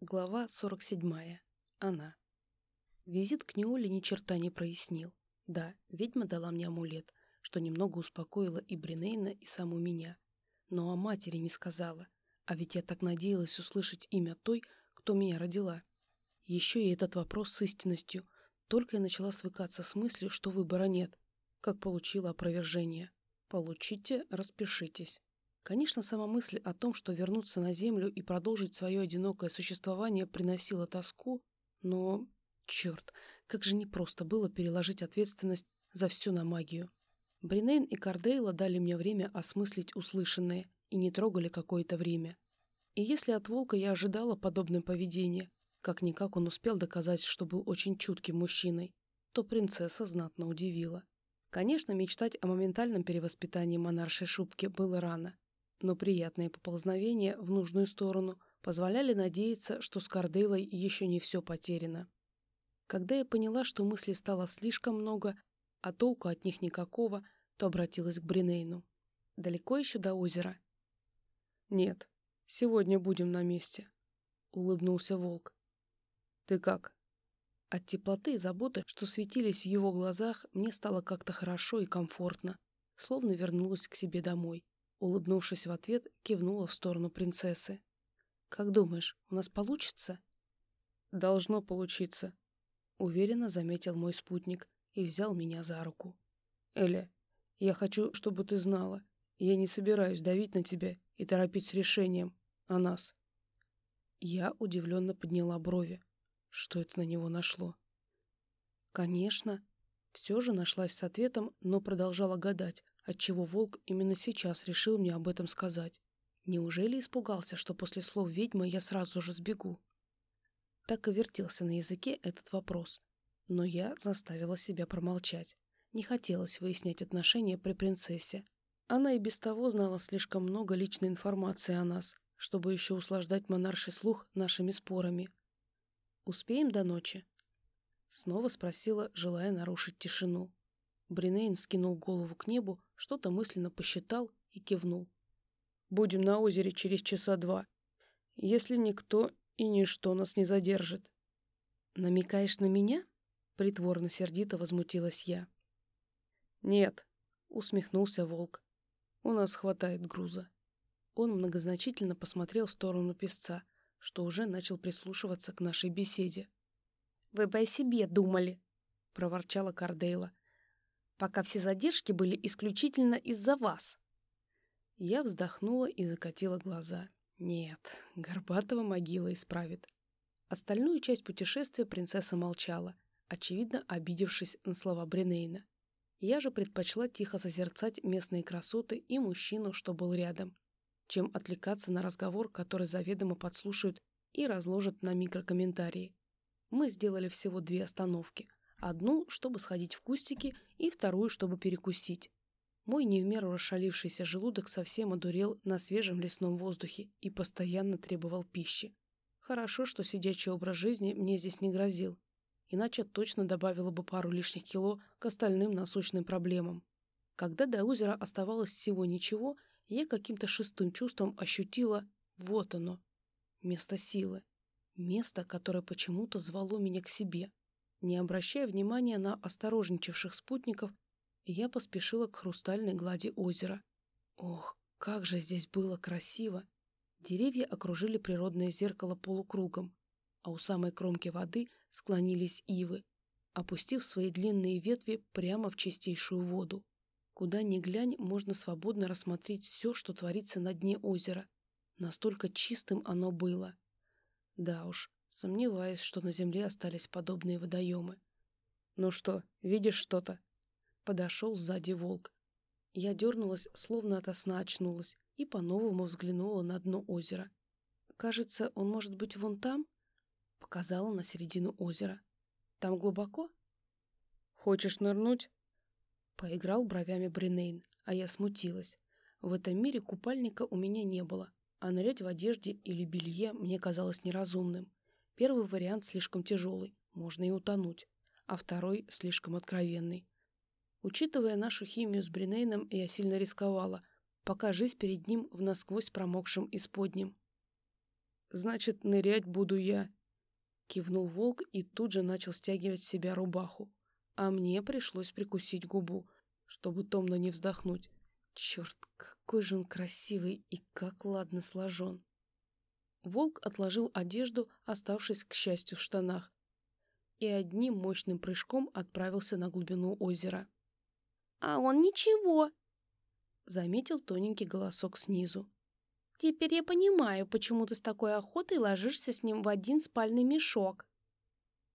Глава 47. Она. Визит к Неоле ни черта не прояснил. Да, ведьма дала мне амулет, что немного успокоило и Бринейна, и саму меня. Но о матери не сказала, а ведь я так надеялась услышать имя той, кто меня родила. Еще и этот вопрос с истинностью. Только я начала свыкаться с мыслью, что выбора нет. Как получила опровержение. Получите, распишитесь. Конечно, сама мысль о том, что вернуться на Землю и продолжить свое одинокое существование приносила тоску, но... Черт, как же непросто было переложить ответственность за все на магию. Бринейн и Кардейла дали мне время осмыслить услышанное и не трогали какое-то время. И если от волка я ожидала подобное поведение, как-никак он успел доказать, что был очень чутким мужчиной, то принцесса знатно удивила. Конечно, мечтать о моментальном перевоспитании монаршей шубки было рано, но приятные поползновения в нужную сторону позволяли надеяться, что с Кардейлой еще не все потеряно. Когда я поняла, что мыслей стало слишком много, а толку от них никакого, то обратилась к Бринейну. «Далеко еще до озера?» «Нет, сегодня будем на месте», — улыбнулся волк. «Ты как?» От теплоты и заботы, что светились в его глазах, мне стало как-то хорошо и комфортно, словно вернулась к себе домой. Улыбнувшись в ответ, кивнула в сторону принцессы. «Как думаешь, у нас получится?» «Должно получиться», — уверенно заметил мой спутник и взял меня за руку. «Эля, я хочу, чтобы ты знала, я не собираюсь давить на тебя и торопить с решением о нас». Я удивленно подняла брови. Что это на него нашло? «Конечно». Все же нашлась с ответом, но продолжала гадать, отчего волк именно сейчас решил мне об этом сказать. Неужели испугался, что после слов ведьмы я сразу же сбегу? Так и вертелся на языке этот вопрос. Но я заставила себя промолчать. Не хотелось выяснять отношения при принцессе. Она и без того знала слишком много личной информации о нас, чтобы еще услаждать монарший слух нашими спорами. «Успеем до ночи?» Снова спросила, желая нарушить тишину. Бринейн вскинул голову к небу, что-то мысленно посчитал и кивнул. «Будем на озере через часа два, если никто и ничто нас не задержит». «Намекаешь на меня?» — притворно-сердито возмутилась я. «Нет», — усмехнулся волк. «У нас хватает груза». Он многозначительно посмотрел в сторону песца, что уже начал прислушиваться к нашей беседе. «Вы бы о себе думали», — проворчала Кардейла пока все задержки были исключительно из-за вас. Я вздохнула и закатила глаза. Нет, Горбатова могила исправит. Остальную часть путешествия принцесса молчала, очевидно обидевшись на слова Бринейна. Я же предпочла тихо созерцать местные красоты и мужчину, что был рядом, чем отвлекаться на разговор, который заведомо подслушают и разложат на микрокомментарии. Мы сделали всего две остановки, Одну, чтобы сходить в кустики, и вторую, чтобы перекусить. Мой не в меру расшалившийся желудок совсем одурел на свежем лесном воздухе и постоянно требовал пищи. Хорошо, что сидячий образ жизни мне здесь не грозил, иначе точно добавила бы пару лишних кило к остальным насущным проблемам. Когда до озера оставалось всего ничего, я каким-то шестым чувством ощутила вот оно, место силы, место, которое почему-то звало меня к себе. Не обращая внимания на осторожничавших спутников, я поспешила к хрустальной глади озера. Ох, как же здесь было красиво! Деревья окружили природное зеркало полукругом, а у самой кромки воды склонились ивы, опустив свои длинные ветви прямо в чистейшую воду. Куда ни глянь, можно свободно рассмотреть все, что творится на дне озера. Настолько чистым оно было. Да уж, Сомневаюсь, что на земле остались подобные водоемы. «Ну что, видишь что-то?» Подошел сзади волк. Я дернулась, словно ото сна очнулась, и по-новому взглянула на дно озера. «Кажется, он может быть вон там?» Показала на середину озера. «Там глубоко?» «Хочешь нырнуть?» Поиграл бровями Бринейн, а я смутилась. В этом мире купальника у меня не было, а нырять в одежде или белье мне казалось неразумным. Первый вариант слишком тяжелый, можно и утонуть, а второй слишком откровенный. Учитывая нашу химию с Бринейном, я сильно рисковала, пока жизнь перед ним в насквозь промокшем исподнем. Значит, нырять буду я. Кивнул волк и тут же начал стягивать с себя рубаху. А мне пришлось прикусить губу, чтобы томно не вздохнуть. Черт, какой же он красивый и как ладно сложен. Волк отложил одежду, оставшись, к счастью, в штанах, и одним мощным прыжком отправился на глубину озера. «А он ничего», — заметил тоненький голосок снизу. «Теперь я понимаю, почему ты с такой охотой ложишься с ним в один спальный мешок».